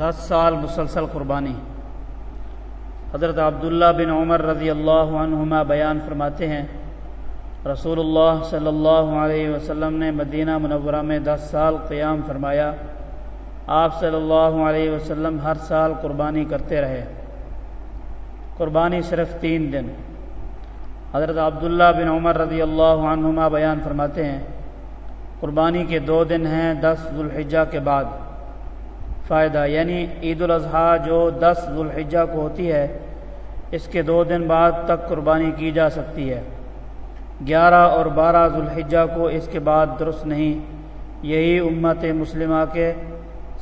دس سال مسلسل قربانی حضرت عبداللہ بن عمر رضی اللہ عنہما بیان فرماتے ہیں، رسول اللہ صلی اللہ علیہ وسلم نے مدینہ منورہ میں دس سال قیام فرمایا۔ آپ صلی اللہ علیہ وسلم ہر سال قربانی کرتے رہے۔ قربانی صرف تین دن۔ حضرت عبداللہ بن عمر رضی اللہ عنہما بیان فرماتے ہیں، قربانی کے دو دن ہیں دس ذوالحجہ کے بعد۔ فائدہ یعنی عید الاضحیٰ جو دس ذوالحجہ کو ہوتی ہے، اس کے دو دن بعد تک قربانی کی جا سکتی ہے۔ گیارہ اور بارہ ذوالحجہ کو اس کے بعد درست نہیں، یہی امت مسلمہ کے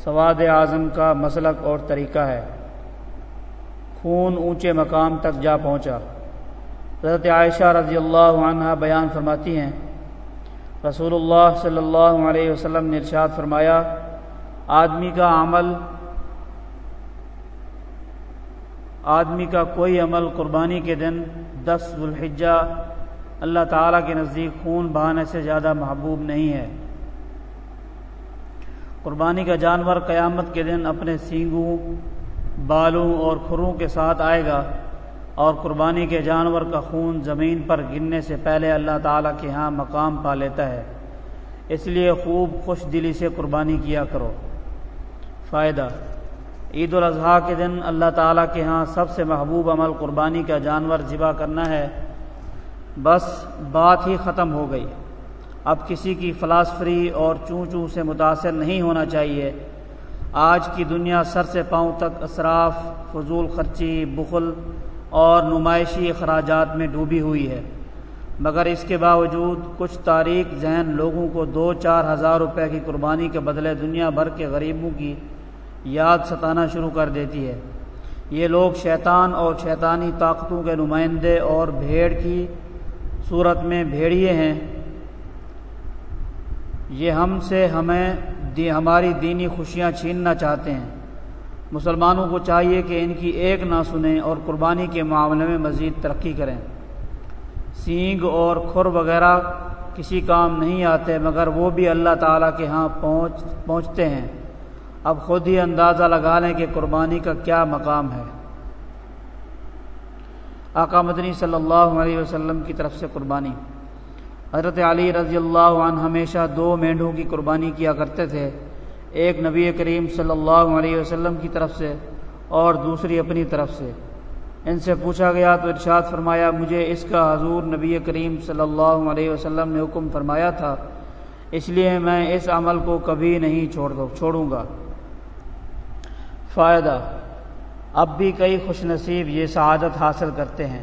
سواد اعظم کا مسلک اور طریقہ ہے۔ خون اونچے مقام تک جا پہنچا۔ حضرت عائشہ رضی اللہ عنہ بیان فرماتی ہیں، رسول اللہ صلی اللہ علیہ وسلم نے ارشاد فرمایا آدمی کا عمل، آدمی کا کوئی عمل قربانی کے دن دس ذوالحجہ، اللہ تعالیٰ کے نزدیک خون بہانے سے زیادہ محبوب نہیں ہے۔ قربانی کا جانور قیامت کے دن اپنے سینگوں، بالوں اور کھروں کے ساتھ آئے گا اور قربانی کے جانور کا خون زمین پر گرنے سے پہلے اللہ تعالیٰ کے ہاں مقام پا لیتا ہے۔ اس لیے خوب خوش دلی سے قربانی کیا کرو۔ فائدہ۔ عید الاضحیٰ کے دن اللہ تعالیٰ کے ہاں سب سے محبوب عمل قربانی کا جانور ذبح کرنا ہے۔ بس بات ہی ختم ہو گئی۔ اب کسی کی فلاسفری اور چوں چوں سے متاثر نہیں ہونا چاہیے۔ آج کی دنیا سر سے پاؤں تک اسراف فضول خرچی، بخل اور نمائشی اخراجات میں ڈوبی ہوئی ہے۔ مگر اس کے باوجود کچھ تاریخ ذہن لوگوں کو دو چار ہزار روپے کی قربانی کے بدلے دنیا بھر کے غریبوں کی یاد ستانا شروع کر دیتی ہے۔ یہ لوگ شیطان اور شیطانی طاقتوں کے نمائندے اور بھیڑ کی صورت میں بھیڑیے ہیں۔ یہ ہم سے ہمیں دی ہماری دینی خوشیاں چھیننا چاہتے ہیں۔ مسلمانوں کو چاہیے کہ ان کی ایک نہ سنیں اور قربانی کے معاملے میں مزید ترقی کریں۔ سینگ اور کھر وغیرہ کسی کام نہیں آتے مگر وہ بھی اللہ تعالیٰ کے ہاں پہنچ پہنچتے ہیں۔ اب خود ہی اندازہ لگا لیں کہ قربانی کا کیا مقام ہے۔ آقا مدنی صلی اللہ علیہ وسلم کی طرف سے قربانی۔ حضرت علی رضی اللہ عنہ ہمیشہ دو مینڈوں کی قربانی کیا کرتے تھے۔ ایک نبی کریم صلی اللہ علیہ وسلم کی طرف سے اور دوسری اپنی طرف سے۔ ان سے پوچھا گیا تو ارشاد فرمایا، مجھے اس کا حضور نبی کریم صلی اللہ علیہ وسلم نے حکم فرمایا تھا، اس لیے میں اس عمل کو کبھی نہیں چھوڑ دو، چھوڑوں گا۔ فائدہ۔ اب بھی کئی خوش نصیب یہ سعادت حاصل کرتے ہیں۔